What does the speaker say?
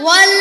ولا